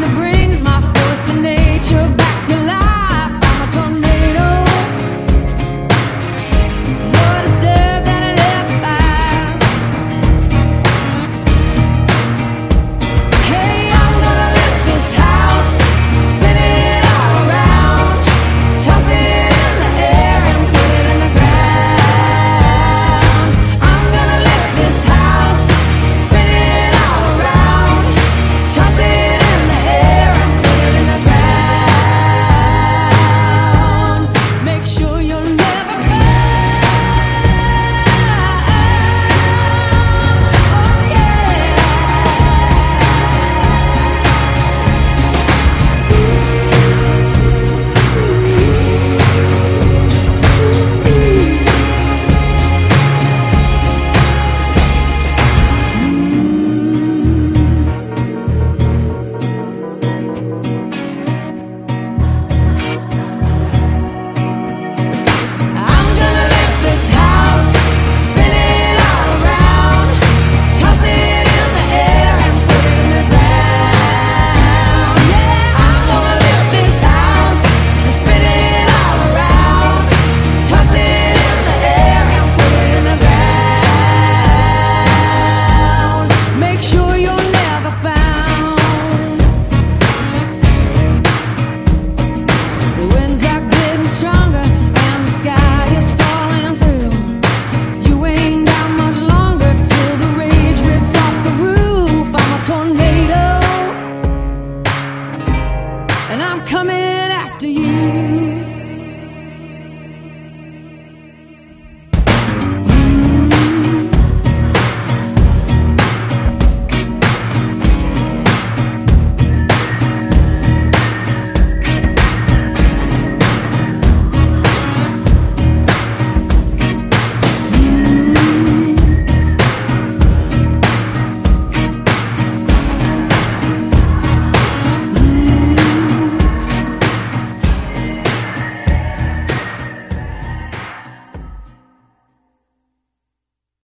that brings my force of nature.